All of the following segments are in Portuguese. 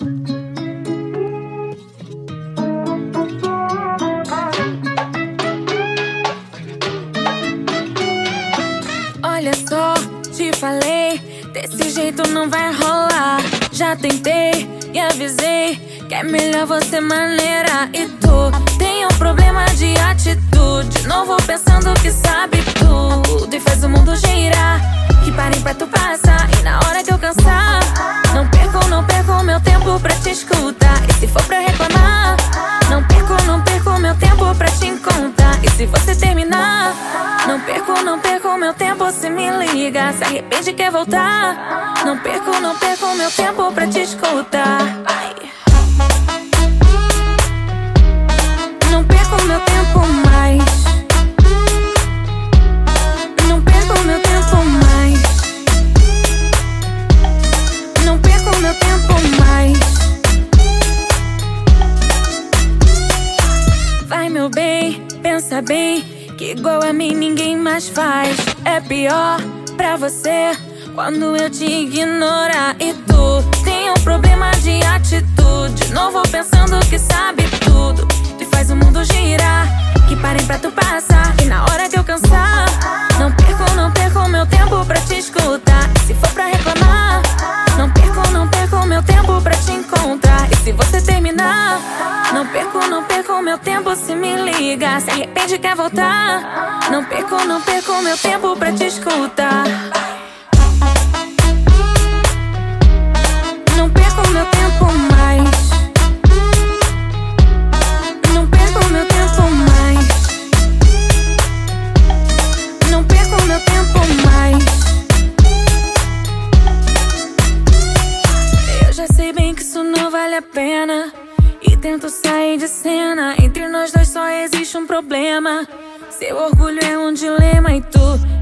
Olha só, te falei, desse jeito não vai rolar. Já tentei e avisei que é melhor você maneira. E tu tem um problema de atitude. Novo pensando que sabe tudo e faz o mundo girar. Que parem pra tu passar perco meu tempo pra te escutar. E se for pra reclamar, não perco, não perco meu tempo pra te encontrar. E se você terminar, não perco, não perco meu tempo se me liga. Se arrepende quer voltar, não perco, não perco meu tempo pra te escutar. Ai. Não perco meu tempo mais. Meu tempo Bem, pensa bem. Que igual a mim ninguém mais faz. É pior pra você quando eu te ignorar. E tu tem um problema de atitude. Novo pensando que sabe tudo. E faz o mundo girar. Que parem pra tu passar. Não perco, não perco meu tempo se me liga. Se arrepende quer voltar, não perco, não perco meu tempo pra te escutar. Não perco meu tempo mais. Não perco meu tempo mais. Não perco meu tempo mais. Eu já sei bem que isso não vale a pena. E tento sair de cena. Entre nós dois só existe um problema. Seu orgulho é um dilema e tu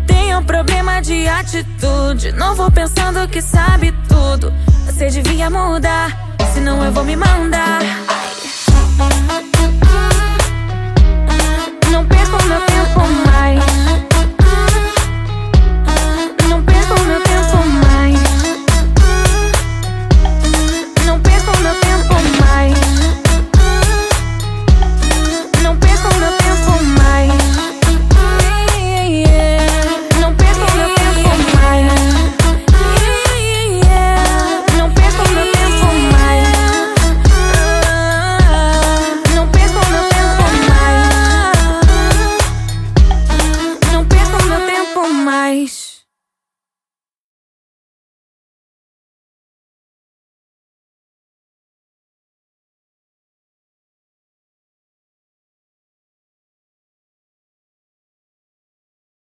tem um problema de atitude. Não vou pensando que sabe tudo. Você devia mudar, senão eu vou me mandar.